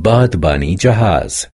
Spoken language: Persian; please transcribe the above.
بادبانی جهاز